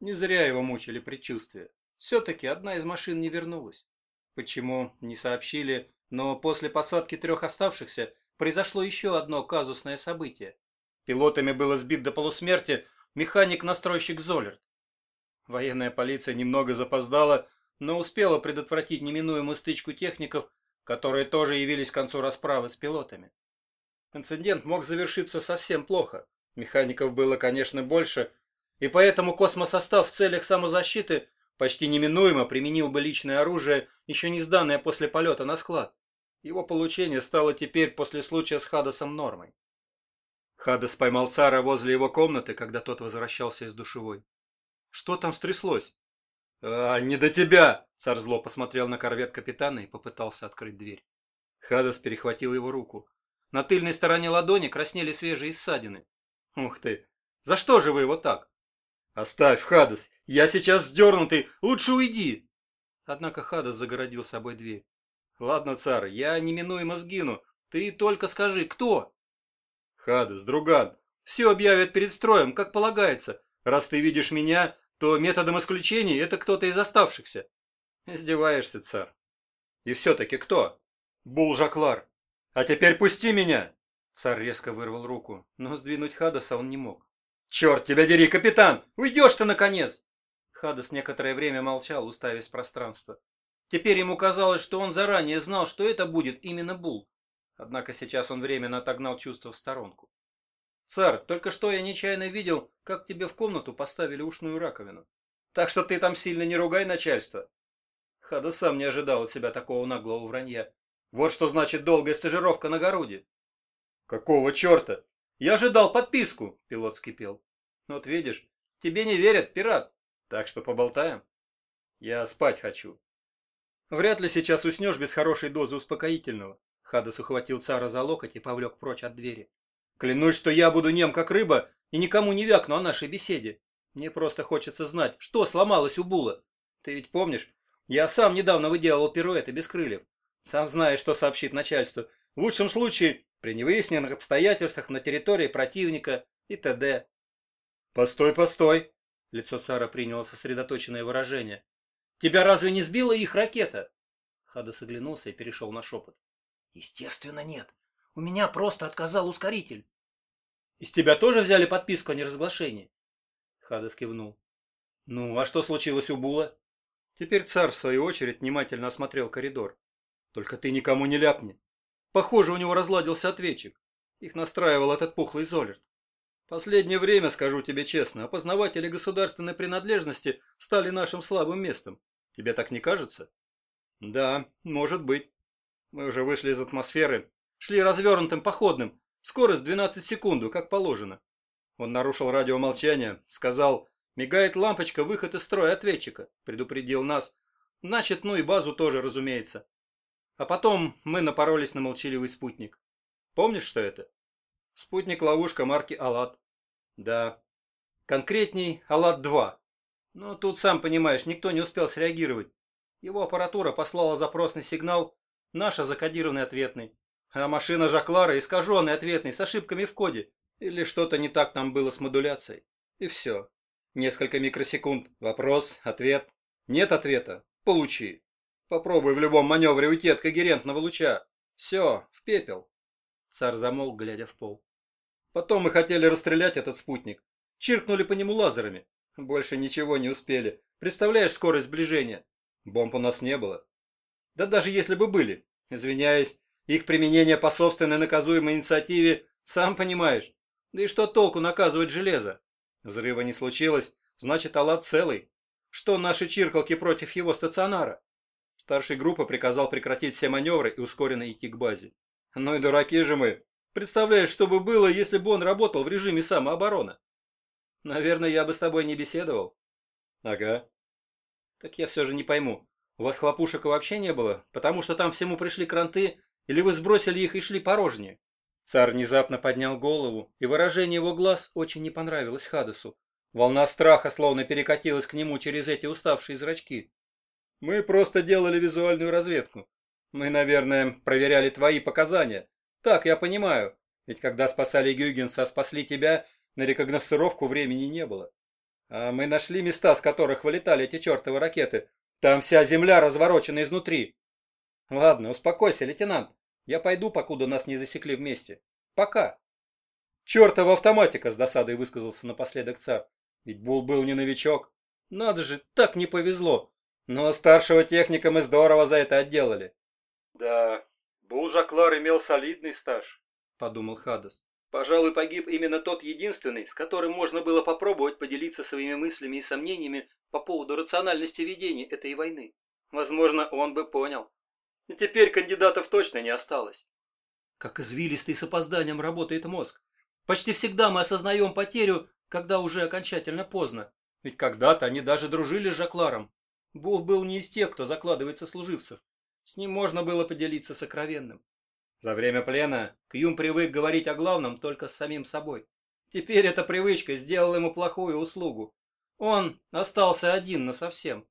Не зря его мучили предчувствия. Все-таки одна из машин не вернулась. Почему, не сообщили, но после посадки трех оставшихся произошло еще одно казусное событие. Пилотами было сбит до полусмерти механик-настройщик Золерт. Военная полиция немного запоздала, но успела предотвратить неминуемую стычку техников, которые тоже явились к концу расправы с пилотами. Инцидент мог завершиться совсем плохо. Механиков было, конечно, больше, и поэтому космосостав в целях самозащиты почти неминуемо применил бы личное оружие, еще не сданное после полета на склад. Его получение стало теперь после случая с Хадасом нормой. Хадас поймал цара возле его комнаты, когда тот возвращался из душевой. Что там стряслось? «А, не до тебя!» Царь зло посмотрел на корвет капитана и попытался открыть дверь. Хадас перехватил его руку. На тыльной стороне ладони краснели свежие ссадины. «Ух ты! За что же вы его так?» «Оставь, Хадас! Я сейчас сдернутый! Лучше уйди!» Однако Хадас загородил собой дверь. «Ладно, царь, я неминуемо сгину. Ты только скажи, кто?» «Хадас, друган, все объявят перед строем, как полагается. Раз ты видишь меня, то методом исключения это кто-то из оставшихся. Издеваешься, царь. И все-таки кто? Бул Жаклар. А теперь пусти меня. Царь резко вырвал руку, но сдвинуть Хадаса он не мог. Черт тебя дери, капитан! Уйдешь ты, наконец! Хадас некоторое время молчал, уставясь в пространство. Теперь ему казалось, что он заранее знал, что это будет именно Бул. Однако сейчас он временно отогнал чувство в сторонку. Царь, только что я нечаянно видел, как тебе в комнату поставили ушную раковину. Так что ты там сильно не ругай начальство. Хада сам не ожидал от себя такого наглого вранья. Вот что значит долгая стажировка на городе. Какого черта? Я ожидал подписку, пилот скипел. Вот видишь, тебе не верят, пират. Так что поболтаем. Я спать хочу. Вряд ли сейчас уснешь без хорошей дозы успокоительного. Хадас ухватил цара за локоть и повлек прочь от двери. Клянусь, что я буду нем, как рыба, и никому не вякну о нашей беседе. Мне просто хочется знать, что сломалось у Була. Ты ведь помнишь, я сам недавно выделывал пируэты без крыльев. Сам знаешь, что сообщит начальство. В лучшем случае, при невыясненных обстоятельствах на территории противника и т.д. Постой, постой. Лицо Сара приняло сосредоточенное выражение. Тебя разве не сбила их ракета? Хадас оглянулся и перешел на шепот. Естественно, нет. У меня просто отказал ускоритель. Из тебя тоже взяли подписку о неразглашении? Хадас кивнул. Ну, а что случилось у Була? Теперь царь, в свою очередь, внимательно осмотрел коридор. Только ты никому не ляпни. Похоже, у него разладился ответчик. Их настраивал этот пухлый Золерт. Последнее время, скажу тебе честно, опознаватели государственной принадлежности стали нашим слабым местом. Тебе так не кажется? Да, может быть. Мы уже вышли из атмосферы, Шли развернутым походным. Скорость 12 секунд, как положено. Он нарушил радиомолчание, сказал, мигает лампочка, выход из строя ответчика. Предупредил нас. Значит, ну и базу тоже, разумеется. А потом мы напоролись на молчаливый спутник. Помнишь, что это? Спутник-ловушка марки «Аллат». Да. Конкретней «Аллат-2». Но тут, сам понимаешь, никто не успел среагировать. Его аппаратура послала запросный сигнал, наша закодированный ответный. А машина Жаклара искаженный, ответный, с ошибками в коде. Или что-то не так там было с модуляцией. И все. Несколько микросекунд. Вопрос, ответ. Нет ответа. Получи. Попробуй в любом маневре уйти от когерентного луча. Все, в пепел. Царь замолк, глядя в пол. Потом мы хотели расстрелять этот спутник. Чиркнули по нему лазерами. Больше ничего не успели. Представляешь скорость сближения? Бомб у нас не было. Да даже если бы были. Извиняюсь, их применение по собственной наказуемой инициативе, сам понимаешь. Да и что толку наказывать железо? Взрыва не случилось, значит Аллат целый. Что наши чиркалки против его стационара? Старший группа приказал прекратить все маневры и ускоренно идти к базе. Ну и дураки же мы. Представляешь, что бы было, если бы он работал в режиме самообороны? Наверное, я бы с тобой не беседовал. Ага. Так я все же не пойму. У вас хлопушек вообще не было? Потому что там всему пришли кранты, или вы сбросили их и шли порожнее?» Царь внезапно поднял голову, и выражение его глаз очень не понравилось Хадесу. Волна страха словно перекатилась к нему через эти уставшие зрачки. «Мы просто делали визуальную разведку. Мы, наверное, проверяли твои показания. Так, я понимаю. Ведь когда спасали Гюйгенса, спасли тебя, на рекогносцировку времени не было. А мы нашли места, с которых вылетали эти чертовы ракеты. Там вся земля разворочена изнутри. Ладно, успокойся, лейтенант. Я пойду, покуда нас не засекли вместе. Пока. Чертова автоматика, с досадой высказался напоследок царь. Ведь Бул был не новичок. Надо же, так не повезло. Но старшего техника мы здорово за это отделали. Да, Бул Жаклар имел солидный стаж, подумал Хадас. Пожалуй, погиб именно тот единственный, с которым можно было попробовать поделиться своими мыслями и сомнениями по поводу рациональности ведения этой войны. Возможно, он бы понял. И теперь кандидатов точно не осталось. Как извилистый с опозданием работает мозг. Почти всегда мы осознаем потерю, когда уже окончательно поздно. Ведь когда-то они даже дружили с Жакларом. Бул был не из тех, кто закладывается служивцев. С ним можно было поделиться сокровенным. За время плена Кьюм привык говорить о главном только с самим собой. Теперь эта привычка сделала ему плохую услугу. Он остался один насовсем.